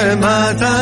mata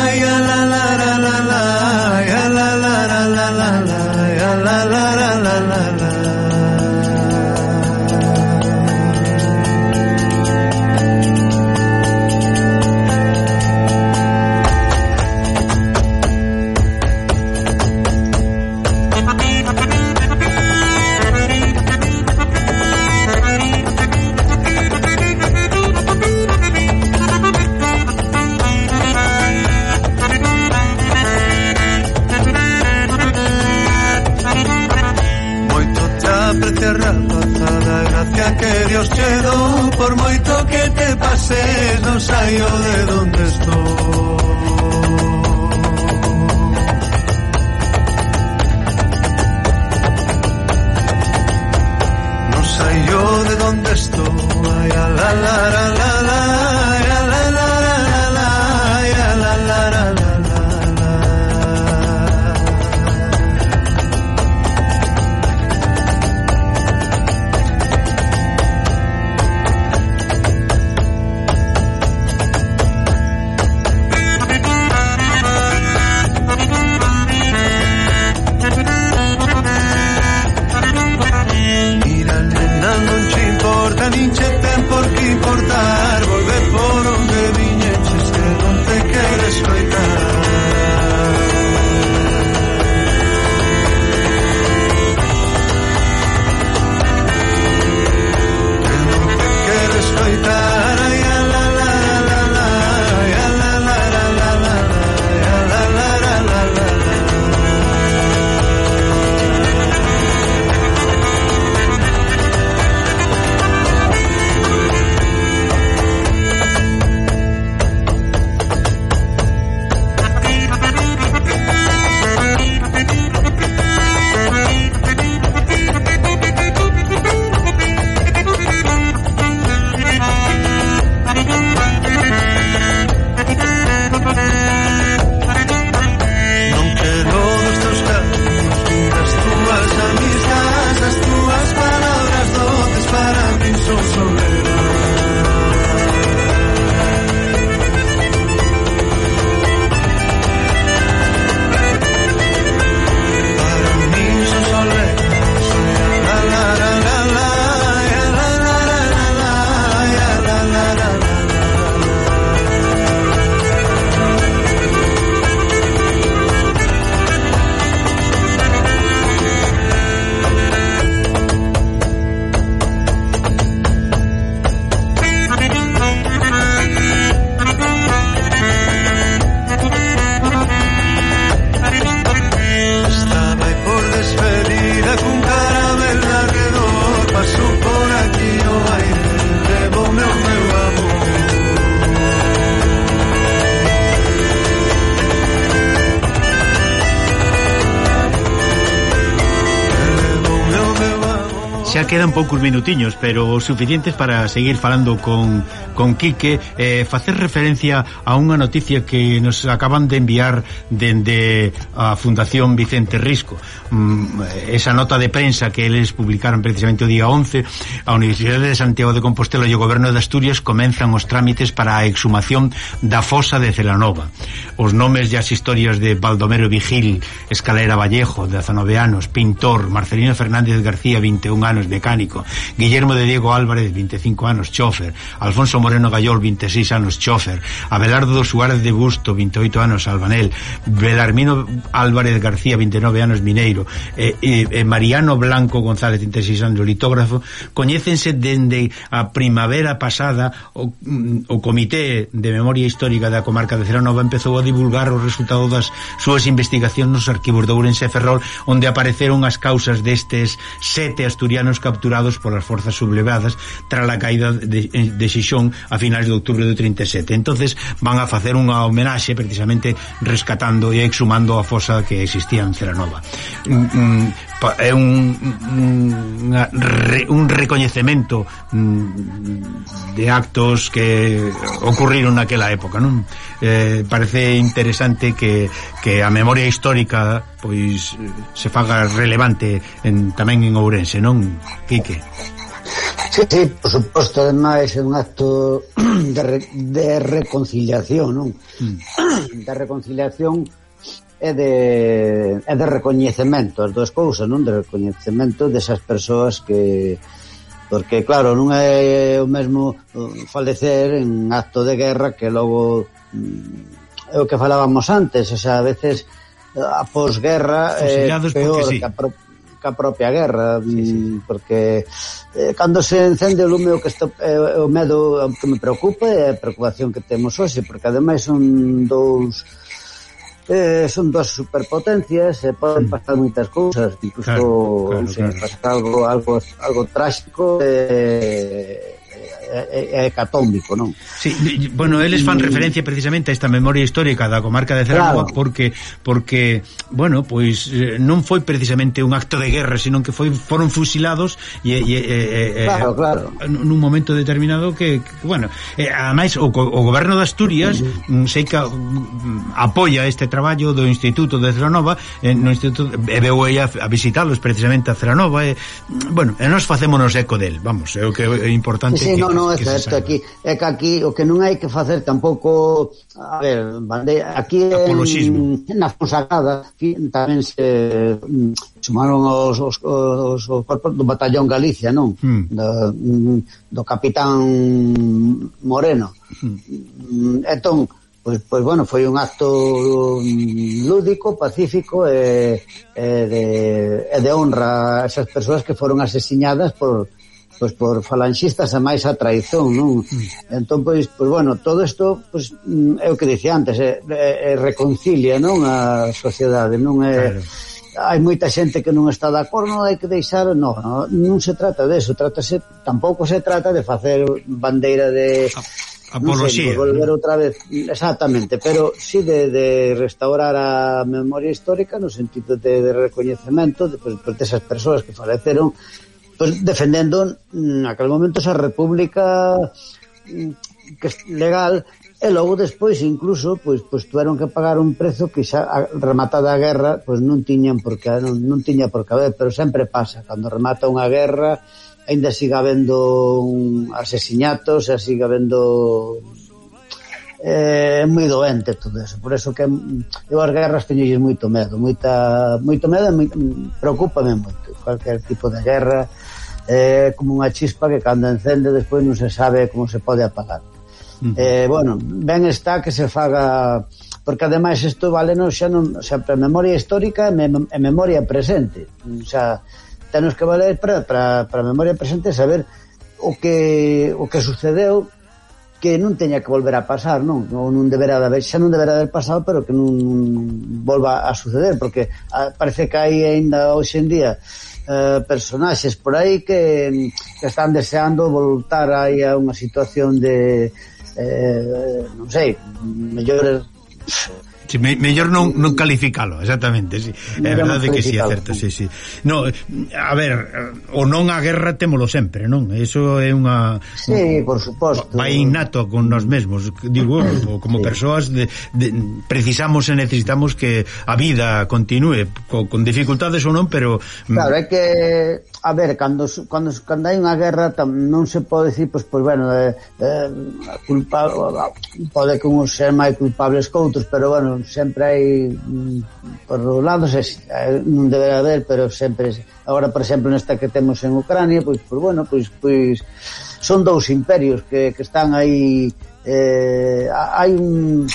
poucos minutiños, pero suficientes para seguir falando con, con Quique, eh, facer referencia a unha noticia que nos acaban de enviar dende a Fundación Vicente Risco. Mm, esa nota de prensa que eles publicaron precisamente o día 11, a Universidade de Santiago de Compostela e o Goberno de Asturias comenzan os trámites para a exhumación da fosa de Celanova. Os nomes e as historias de Baldomero Vigil, Escalera Vallejo, de 19 anos, pintor, Marcelino Fernández García, 21 anos, mecánico, Guillermo de Diego Álvarez, 25 anos, chofer, Alfonso Moreno Gallol, 26 anos, chofer, Abelardo Suárez de Busto, 28 anos, albanel, Belarmino Álvarez García, 29 anos, mineiro, e, e, e Mariano Blanco González, 36 anos, litógrafo, coñécense dende a primavera pasada o, o Comité de Memoria Histórica da Comarca de Ceranova empezou a divulgar os resultados das súas investigacións nos arquivos de Ourense e Ferrol, onde apareceron as causas destes sete asturianos capturados polas forzas sublevadas tras a caída de, eh, de Xixón a finais de outubro do 37. entonces van a facer unha homenaxe precisamente rescatando e exhumando a fosa que existía en Ceranova. Mm, mm, é un un, un recoñecemento mm, de actos que ocurriron naquela época, non? Eh, parece interesante que, que a memoria histórica pois se faga relevante en, tamén en Ourense, non? Quique. Sí, sí, por suposto, ademais é un acto de, re, de reconciliación, non? Mm. De reconciliación é de, é de recoñecemento as dúas cousas, non? De recoñecemento desas persoas que porque claro, non é o mesmo uh, falecer en acto de guerra que logo mm, é o que falábamos antes, o sea, a veces a posguerra é peor sí. que, a pro, que a propia guerra, sí, sí. Mm, porque eh, cando se encende o lume o que está, eh, o medo que me preocupa é a preocupación que temos hoxe, porque ademais son dous eh, son dos superpotencias e eh, poden mm. pasar moitas cousas incluso claro, claro, se claro. pasar algo algo algo trágico eh, é, é catómico, non? Sí, bueno, eles fan referencia precisamente a esta memoria histórica da comarca de Ceragua claro. porque porque bueno, pois eh, non foi precisamente un acto de guerra, senón que foi foron fusilados e, e, e claro, claro. nun momento determinado que, que bueno, eh, ademais o, o goberno de Asturias mm, sei que mm, apoia este traballo do Instituto de Ceranova, eh, no Instituto e veu a, a visitalos precisamente a Ceranova, e, mm, bueno, e nos facémonos eco del, vamos, é o que é importante sí, sí, que no, no é que certo, aquí, é que aquí o que non hai que facer tampouco, a ver, aquí en, na Fonsagrada tamén se mm, sumaron os, os, os, os corpos do batallón Galicia, non? Hmm. Do, mm, do capitán Moreno. Hmm. Mm, entón, pois, pois bueno, foi un acto lúdico, pacífico e, e, de, e de honra a esas persoas que foron asesinadas por pois por falanxistas a máis a traición, non? Entón, pois, pois bueno, todo isto, pois, mm, é o que dicía antes, é, é, é reconcilia, non? A sociedade, non é... Claro hai moita xente que non está de acordo, non hai que deixar, non, non, non se trata deso, trátase, tampouco se trata de facer bandeira de apoloxía. Non sei, volver outra vez, exactamente, pero sí de, de restaurar a memoria histórica no sentido de, de recoñecemento de, pois, pois pues, de esas persoas que faleceron pues, defendendo naquele mm, momento esa república mm, que legal e logo despois incluso pois pois tuveron que pagar un prezo que xa rematada a guerra pois non tiñan porque non, non tiña por que haber, pero sempre pasa. Cando remata unha guerra aínda siga habendo un asesinato, xa siga habendo é eh, moi doente todo eso, por eso que mm, eu as guerras teño moito medo, moita moito medo, moito, preocupame moito, cualquier tipo de guerra, é como unha chispa que cando encende despois non se sabe como se pode apagar. Uh -huh. Eh, bueno, ben está que se faga porque ademais isto vale non xa non, xa para memoria histórica e, mem e memoria presente. O sea, tenos que valer para para para memoria presente saber o que o que sucedeu que non teña que volver a pasar, non? Ou non deberá de haber, xa non deberá de haber pasado, pero que non volva a suceder, porque ah, parece que hai aínda hoxe en día eh, personaxes por aí que, que están deseando voltar aí a unha situación de eh, non sei, mellores Sí, me, mellor non, non calificalo, exactamente, sí. É verdade que si, sí, é certo, sí, sí. No, a ver, o non a guerra témolo sempre, non? Eso é unha... Sí, por suposto. Vai innato con nós mesmos, digo, como sí. persoas de, de, precisamos e necesitamos que a vida continue, co, con dificultades ou non, pero... Claro, é que a ver, cando, cando, cando hai unha guerra tam, non se pode dicir, pois, pois bueno, eh, eh, culpa, pode que uns ser máis culpables que outros, pero, bueno, sempre hai, mm, por un lado, se, non debe haber, pero sempre, agora, por exemplo, nesta que temos en Ucrania, pois, pois bueno, pois, pois son dous imperios que, que están aí, eh, hai un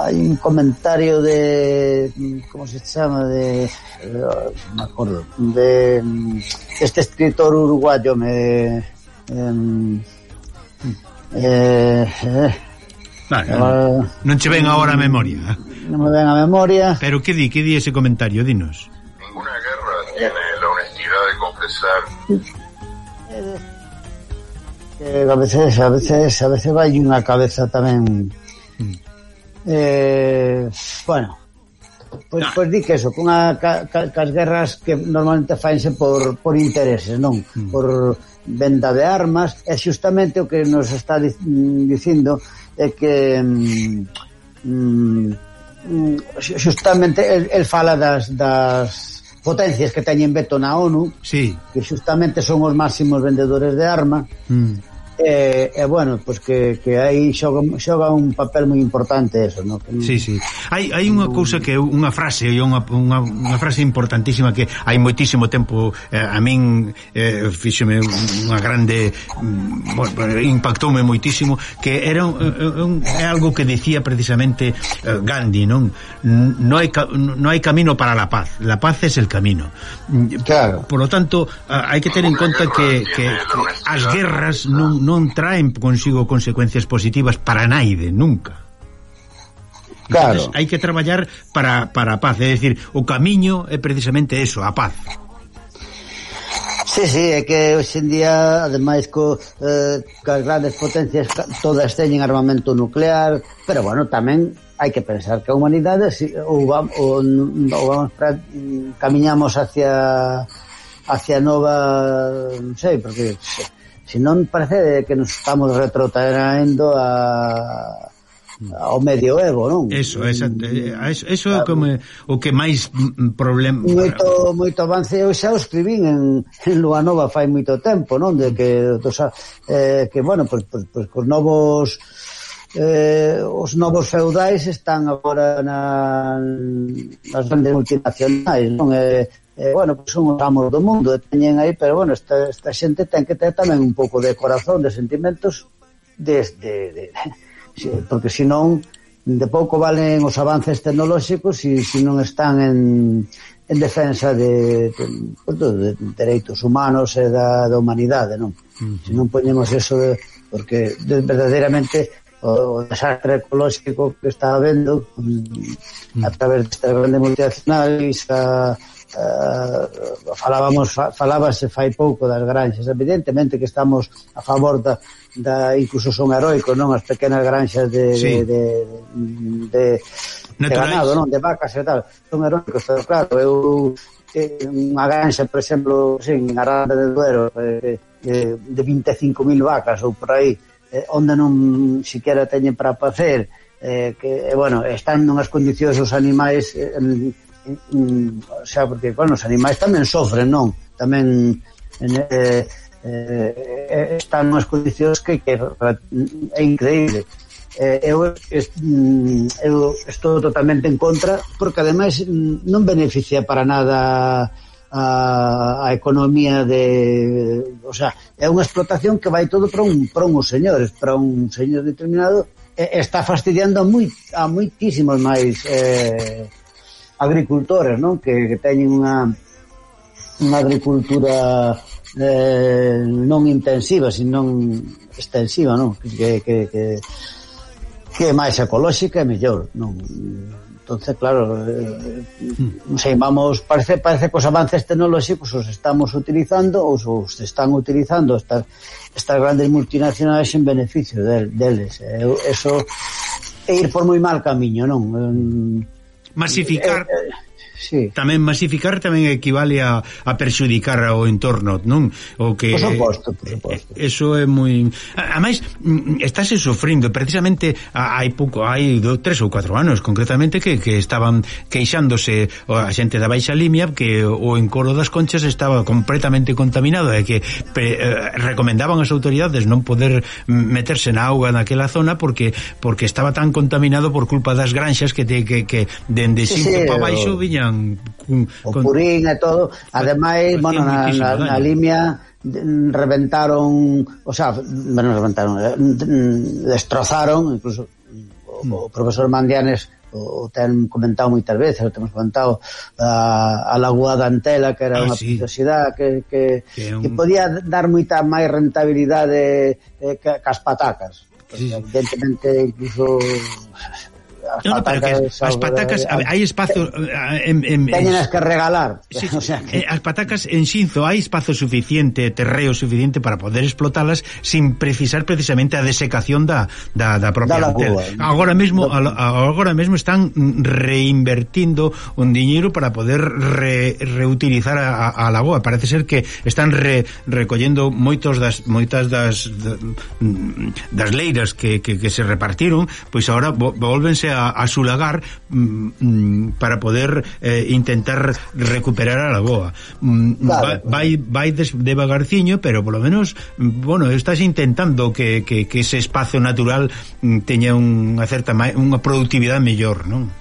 hai un comentario de como se chama de eh, me acordo de este escritor uruguayo me eh, eh, Vale, non, non che ven agora a memoria eh? Non me ven a memoria. Pero que di, que di ese comentario, dinos. Ninguna guerra tiene la honestidad de confesar. Eh, a veces a veces a veces vai unha cabeza mm Eh, bueno, pois, pois di que eso, cunha, ca, ca, cas guerras que normalmente faense por, por intereses, non? Mm. Por venda de armas, é xustamente o que nos está mm, dicindo é que mm, mm xustamente el, el fala das, das potencias que teñen veto na ONU sí. que xustamente son os máximos vendedores de arma mm. E, e bueno, pois pues que, que aí xoga, xoga un papel moi importante eso, no? Que, sí, sí. Hai, hai unha cousa que unha frase e unha, unha, unha frase importantísima que hai moitísimo tempo eh, a min eh, fíxeme unha grande mm, bueno, impactoume moitísimo que era un, un, é algo que dicía precisamente eh, Gandhi, non? No hai, no hai camino para la paz. La paz es el camino. Claro. Por, lo tanto, hai que ter en conta que, que, que as guerras non non traen consigo consecuencias positivas para naide, nunca. Claro. Entonces, hai que traballar para, para a paz, é dicir, o camiño é precisamente eso, a paz. Sí, sí, é que hoxendía, ademais, co, eh, as grandes potencias todas teñen armamento nuclear, pero, bueno, tamén hai que pensar que a humanidade si, ou, vamos, ou, ou vamos pra, camiñamos hacia hacia nova, non sei, porque... Se, Se non parece que nos estamos retrotraendo a ao medioevo, non? Eso, mm, exacto, eh, eso, eso é como me, o que máis problema moito moito avance eu xa o escribín en, en Lua Nova fai moito tempo, non? De que dos, eh, que bueno, pois pues, pues, cos novos eh, os novos feudais están agora na, nas grandes multinacionais, non? Eh, eh, bueno, pues son os amos do mundo e teñen aí, pero bueno, esta, esta xente ten que ter tamén un pouco de corazón, de sentimentos de, de, de, de, porque senón de pouco valen os avances tecnolóxicos se si, si non están en, en defensa de, de, de, de dereitos humanos e da, da humanidade, non? Se non poñemos eso de, porque de, verdadeiramente o, o desastre ecolóxico que está habendo mm. a través desta grande multinacional e Uh, falábamos fa, falábase fai pouco das granxas. Evidentemente que estamos a favor da, da incluso son heroico non? As pequenas granxas de, sí. de, de, de, de ganado non? De vacas e tal. Son heroicos pero claro eu eh, unha granxa, por exemplo, sin en Aranda de Duero, eh, eh, de 25.000 vacas ou por aí, eh, onde non siquiera teñen para facer eh, que, eh, bueno, están nunhas condicións os animais eh, Mm, o xa, porque, bueno, os animais tamén sofren, non? Tamén en, eh, eh, eh están unhas condicións que, que é increíble eh, eu, est, mm, eu estou totalmente en contra porque ademais mm, non beneficia para nada a, a economía de o sea, é unha explotación que vai todo para un para uns señores, para un señor determinado e está fastidiando moi, a moitísimos máis eh, agricultores, non? Que, que teñen unha unha agricultura eh, non intensiva, senón extensiva, non? Que, que, que, que é máis ecolóxica e mellor, non? entonces claro eh, non sei, vamos, parece, parece que os avances tecnolóxicos os estamos utilizando ou os están utilizando estas, estas grandes multinacionales en beneficio del, deles eh, eso é ir por moi mal camiño non? Eh, Masificar. Eh, eh, sí. tamén masificar tamén equivale a, a perxudicar ao entorno, non? O que Por suposto, por suposto. Eh, eso é moi a, mm, mm, a máis estáse sofrindo precisamente hai pouco, hai do, tres ou catro anos concretamente que, que estaban queixándose a xente da Baixa Limia que o encoro das conchas estaba completamente contaminado e que pre, eh, recomendaban as autoridades non poder meterse na auga naquela zona porque porque estaba tan contaminado por culpa das granxas que te, que, que dende de sí, sí, para baixo viñan cun, o con... Purín e todo ademais, bueno, na, na, daño. na limia mm, reventaron o sea, bueno, reventaron eh, mm, destrozaron incluso mm. o mm. profesor Mandianes o, o ten comentado moitas veces, o temos comentado a, a Lagoa da Antela, que era ah, unha sí. preciosidade que, que, que, un... que podía dar moita máis rentabilidade eh, que, que as patacas. Sí. Evidentemente, incluso no, no, pero que as patacas de... hai espazo en, en, teñen que regalar. Sí, o sea que... Eh, as patacas en Xinzo hai espazo suficiente terreo suficiente para poder explotalas sin precisar precisamente a desecación da, da, da propia da cuba, agora mesmo do... agora mesmo están reinvertindo un diñeiro para poder re, reutilizar a, a lagoa parece ser que están re, recollendo moitos das moitas das mm, das leiras que, que, que se repartiron. Pois agora volvense a a, a sulagar mm, mm, para poder eh, intentar recuperar a lagoa mm, claro. vai, vai des, devagarciño pero polo menos, mm, bueno, estás intentando que, que, que ese espazo natural mm, teña unha certa unha productividade mellor, non?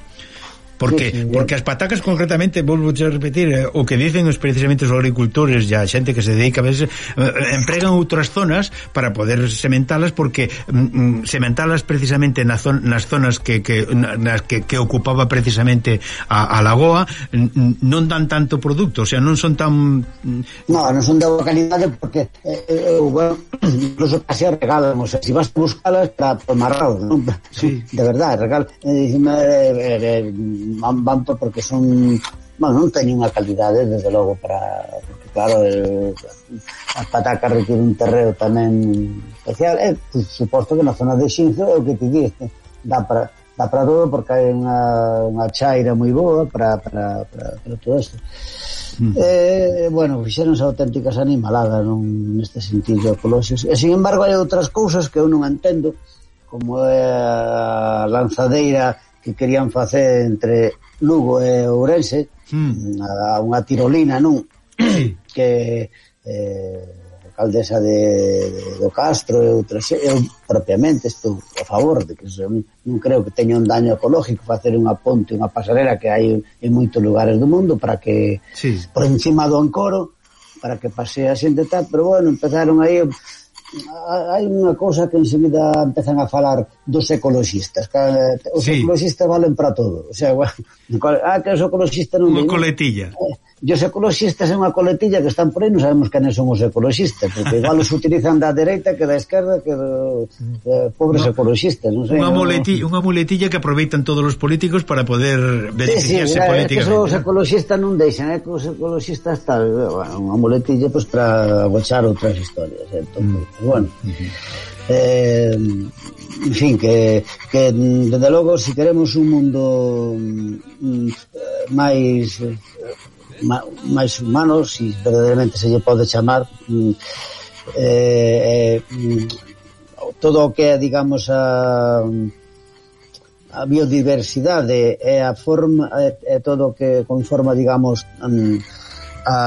porque sí, sí, porque as patacas concretamente, volvo a repetir, eh, o que dicen os precisamente os agricultores e a xente que se dedica a veces eh, empregan outras zonas para poder sementalas porque mm, mm sementalas precisamente na zon, nas zonas que que, nas que que ocupaba precisamente a, a lagoa non dan tanto produto, o sea, non son tan mm, No, non son de boa calidade porque eh, eh eu, bueno, incluso casi regalan, o sea, si vas a buscalas para amarrados, non? Sí. De verdade, regal, eh, eh, eh, eh, van, van porque son bueno, non teñen unha calidade desde logo para porque, claro as patacas requiere un terreo tamén especial. E eh, suposto que na zona de Xinzo é o que te dixe dá para dá para todo porque hai unha, unha chaira moi boa para, para, para, para todo isto. Mm. eh, bueno, fixeronse auténticas animaladas non, neste sentido ecolóxicos. E sin embargo hai outras cousas que eu non entendo como é a lanzadeira que querían facer entre Lugo e Ourense mm. a unha tirolina non que eh, alcaldesa de, de do Castro e outras eu propiamente estou a favor de que son, non creo que teña un daño ecológico facer unha ponte, unha pasarela que hai en moitos lugares do mundo para que sí. por encima do encoro para que pasee a xente tal, pero bueno, empezaron aí hai unha cousa que enseguida empezan a falar dos ecologistas que eh, os sí. ecologistas valen para todo o sea, bueno, ah, que os ecologistas non unha coletilla eh, e os ecologistas é unha coletilla que están por aí non sabemos canes son os ecologistas porque igual os utilizan da dereita que da esquerda que do, de pobres no, ecologistas non sei, unha, muleti, unha muletilla que aproveitan todos os políticos para poder beneficiarse sí, sí, políticamente é que os ecologistas non deixan é que os ecologistas tal, bueno, unha muletilla pues, para agochar outras historias entón, mm. Bueno, uh -huh. eh, en fin, que, que desde logo se si queremos un mundo mm, eh, máis eh, ma, máis humano, si verdadeiramente se lle pode chamar mm, eh, eh, mm, todo o que é, digamos, a a biodiversidade e a forma e, todo o que conforma, digamos, mm, a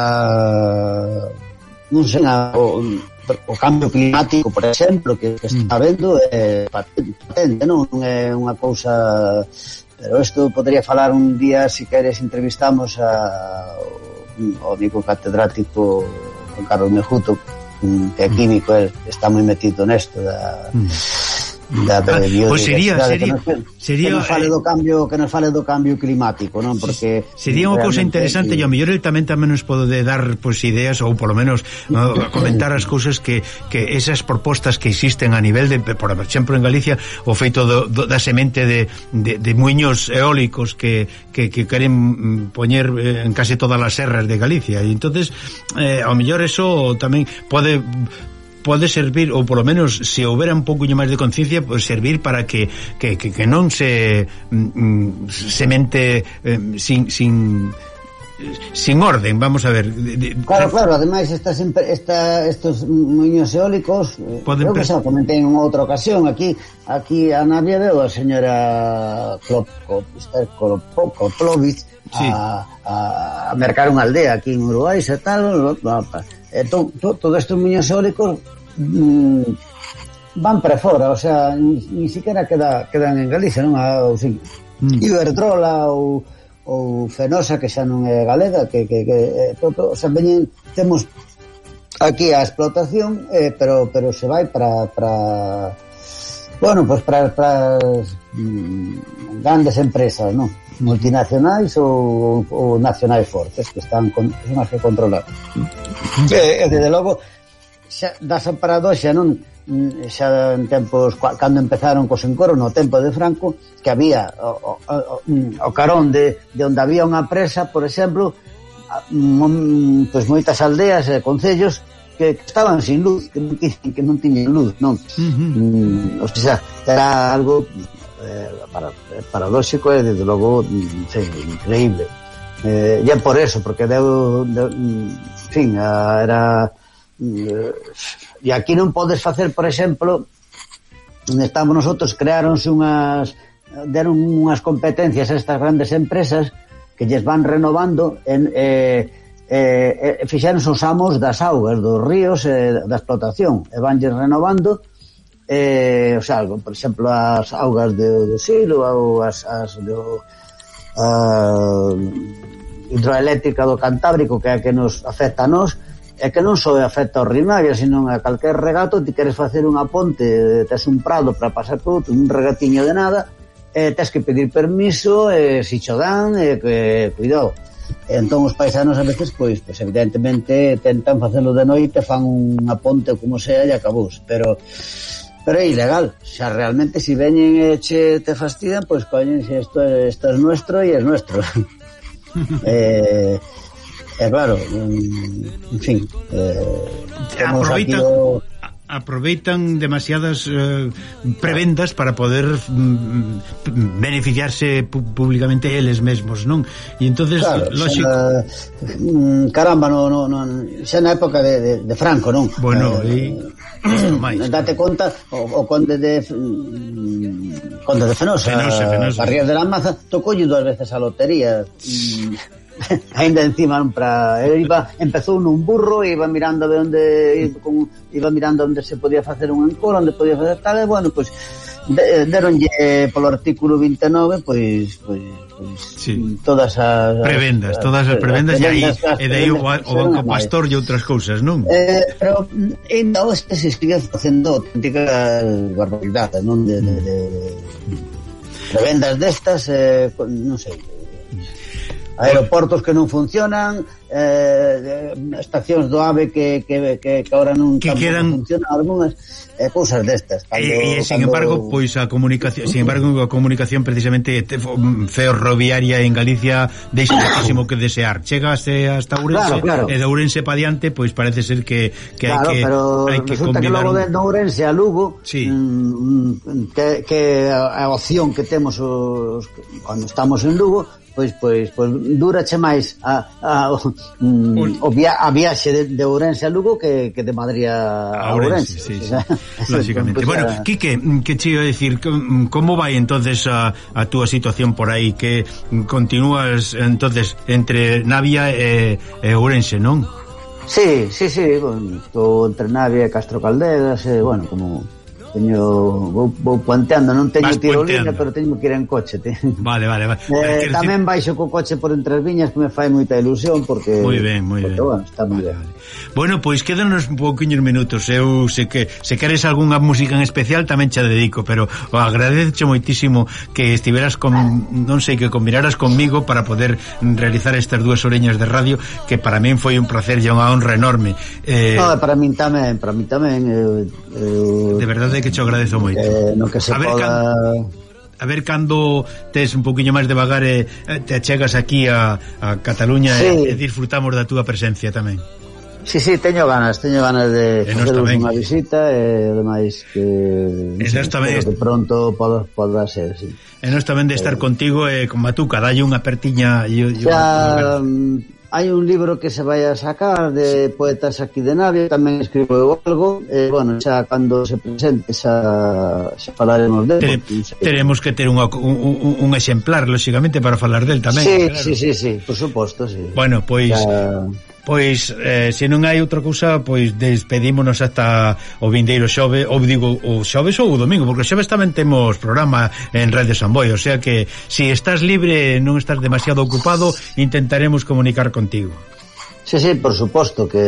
non sei, a, o, o cambio climático, por exemplo, que, que mm. está vendo é patente, non, non é unha cousa pero isto podría falar un día se si queres entrevistamos a o amigo catedrático Juan Carlos Mejuto que é mm. químico, está moi metido nesto da mm da, da pois sería, sería, sería que nos fale eh, do cambio que nos fale do cambio climático, non? Porque sería unha cousa interesante e ao mellor el tamén tamén nos pode dar pois pues, ideas ou polo menos no, comentar as cousas que, que esas propostas que existen a nivel de por exemplo en Galicia o feito do, do, da semente de, de, de muiños eólicos que, que, que queren mm, poñer eh, en case todas as serras de Galicia e entonces eh, ao mellor eso tamén pode pode servir ou polo menos se houbera un pouco máis de conciencia pode servir para que, que, que, que non se mm, mm semente eh, sin, sin sin orden, vamos a ver Claro, claro, ademais estas, esta, estos moños eólicos eh, Poden creo que xa comentei en outra ocasión aquí aquí a Navia veo a señora Klopko, Klopko, sí. a, a, a mercar unha aldea aquí en Uruguai xa tal, Entón, to, todos estes muños eólicos mm, van para fora, o sea, ni, ni siquiera queda, quedan en Galicia, non? Ah, a, o sin, mm. Iberdrola ou ou Fenosa que xa non é galega que, que, que eh, todo, o sea, veñen, temos aquí a explotación eh, pero pero se vai para para bueno, pois pues para para mm, grandes empresas, non? multinacionais ou, ou nacionais fortes que están con, que son as que controlan e, e desde logo xa, das paradoxa non xa en tempos cando empezaron cos encoros no tempo de Franco que había o, o, o, o carón de, de onde había unha presa por exemplo mon, pois moitas aldeas e concellos que, que estaban sin luz que non, que, que non tiñen luz non? Uh -huh. mm, o sea, era algo eh, para, eh, paradóxico e, desde logo, mm, sei, increíble. Eh, e é por eso, porque deu, deu mm, en fin, a, era... Mm, eh, e aquí non podes facer, por exemplo, onde estamos nosotros, creáronse unhas deron unhas competencias a estas grandes empresas que lles van renovando en, eh, eh, eh, fixeron os amos das augas, dos ríos eh, da explotación e vanlles renovando eh, o sea, por exemplo, as augas do, do silo ou as, as do uh, hidroeléctrica do Cantábrico, que é a que nos afecta a nós, é que non só afecta aos rimarios, sino a calquer regato, ti queres facer unha ponte, tes un prado para pasar por outro, un regatiño de nada, eh, tes que pedir permiso, eh, si cho dan, eh, que, cuidado. Entón, os paisanos a veces, pois, pois evidentemente, tentan facelo de noite, fan unha ponte como sea e acabou pero Pero é ilegal. Xa realmente se si veñen e che te fastidan, pois coñense isto, isto é nuestro e é nuestro. eh, E eh, claro, en fin, eh, aproveitan, o... aproveitan demasiadas eh, prebendas para poder mm, beneficiarse públicamente eles mesmos, non? E entonces, claro, lógico... Xa, na, mm, caramba, no, no, no, xa na época de, de, de Franco, non? Bueno, eh, e máis, date conta o, o conde de mm, conde de Fenosa, Fenosa, Fenosa. Barrios de la Maza tocoulle dúas veces a lotería mm, ainda encima para eh, iba empezou nun burro e iba mirando de onde con, iba mirando onde se podía facer un encoro onde podía facer tal e bueno, pois de, deronlle eh, polo artículo 29 pois, pois sí. todas as prevendas, todas as prevendas e aí e dai o, o Banco Pastor e outras cousas, non? Eh, pero ainda hoxe se sigue facendo auténticas barbaridades, non de, de, de mm. prevendas destas, eh, non sei aeroportos que non funcionan, eh, eh, estacións do AVE que, que, que, que ahora non que quedan... funcionan algunhas eh, cousas destas. Cando, e, e, sin cando... embargo, pois a comunicación, sin embargo, a comunicación precisamente mm, ferroviaria en Galicia deixa muchísimo que desear. Chegase hasta Ourense claro, claro. e de Ourense pa diante, pois parece ser que, que claro, hai que pero hai que resulta que logo de Ourense a Lugo sí. mm, mm que, que a opción que temos os, cando estamos en Lugo pois pois pois durache máis a, a, mm, o via, a viaxe de, de Ourense a Lugo que, que de Madrid a, a Ourense, Ourense sí, o sea, sí. lógicamente. Pues, bueno, a... Quique, que che iba a decir como vai entonces a, a túa situación por aí que continúas entonces entre Navia e, e Ourense, non? Sí, sí, sí, bueno, estou entre Navia e Castro Calderas, e, bueno, como Teño, vou, vou puenteando, non teño tirolina, pero teño que ir en coche. Te... Vale, vale, vale. Eh, decir... tamén baixo co coche por entre as viñas que me fai moita ilusión porque Moi ben, moi ben. Bueno, está moi vale, ben. Vale. Bueno, pois pues, quédanos un pouquiños minutos. Eu sei que se queres algunha música en especial tamén che dedico, pero o agradezo moitísimo que estiveras con non sei que combinaras conmigo para poder realizar estas dúas oreñas de radio que para min foi un placer e unha honra enorme. Eh... No, para min tamén, para min tamén. Eh, eh, de verdade que cho agradezo moito. Eh, no que se a ver, poda... can... A ver cando tes un poquinho máis devagar e eh, eh, te achegas aquí a, a Cataluña sí. e, e disfrutamos da túa presencia tamén. Sí, sí, teño ganas, teño ganas de facer unha visita e ademais que e tamén de pronto poda, poda ser, sí. E nos tamén de estar eh... contigo e eh, con Matuca, dalle unha pertiña e xa hai un libro que se vai a sacar de poetas aquí de Navia tamén escribo eu algo, e, eh, bueno, xa cando se presente xa, xa falaremos del. Tere, teremos que ter un, un, un exemplar, lóxicamente, para falar del tamén. Sí, claro. sí, sí, sí, por suposto, sí. Bueno, pois... Xa... Pois, eh, se non hai outra cousa, pois despedímonos hasta o vindeiro xove, ou digo, o xoves ou o domingo, porque o xoves tamén temos programa en Radio Samboy, o sea que se si estás libre non estás demasiado ocupado, intentaremos comunicar contigo. Sí, sí, por suposto que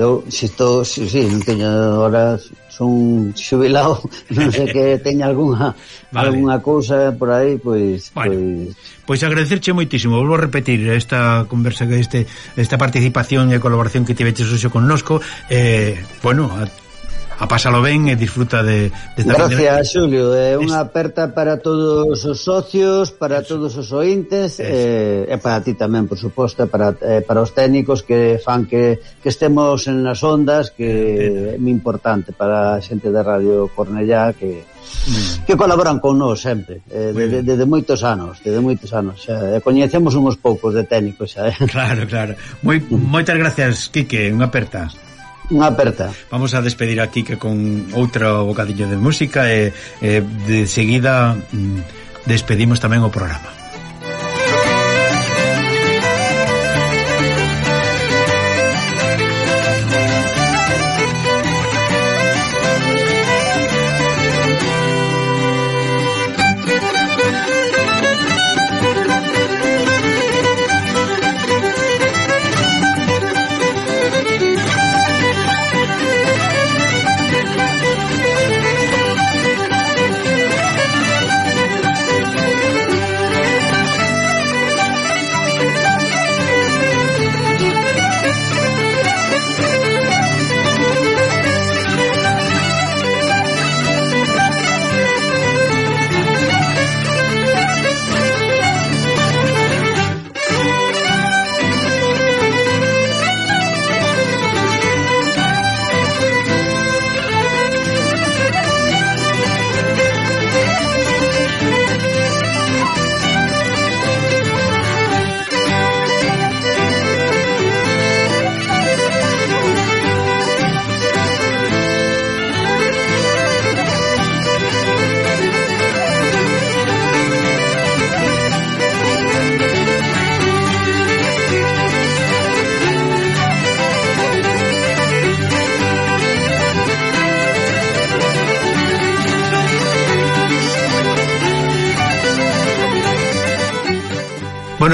eu si estou, si, si, non teño ahora son xubilado, non sei que teña algunha vale. algunha cousa por aí, pois bueno, pois Pois agradecerche moitísimo, volvo a repetir esta conversa que este esta participación e colaboración que tiveches hoxe connosco, eh, bueno, a a pásalo ben e disfruta de... de Gracias, de... Xulio. É unha aperta para todos os socios, para Eso. todos os ointes, eh, e para ti tamén, por suposto, para, eh, para os técnicos que fan que, que estemos en as ondas, que é moi importante para a xente da Radio Cornellá, que mm. que colaboran con nós sempre eh, desde, desde de moitos anos desde moitos anos. Xa, eh, coñecemos uns poucos de técnicos xa, eh. claro, claro. Moi, moitas gracias Quique, unha aperta unha aperta. Vamos a despedir aquí que con outro bocadillo de música e, e de seguida mm, despedimos tamén o programa.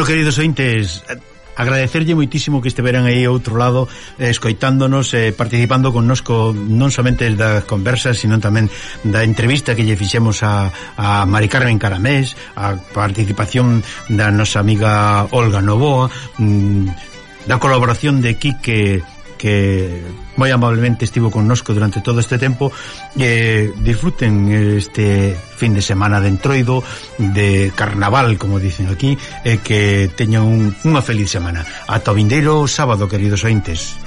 Bueno, queridos ointes, agradecerlle moitísimo que esteveran aí ao outro lado eh, escoitándonos, eh, participando connosco non somente das conversas sino tamén da entrevista que lle fixemos a, a Mari Carmen Caramés a participación da nosa amiga Olga Novoa mm, da colaboración de Quique que moi amablemente estivo connosco durante todo este tempo e eh, disfruten este fin de semana de entroido de carnaval, como dicen aquí e eh, que teñan un, unha feliz semana. Ata o vindeiro sábado, queridos ointes.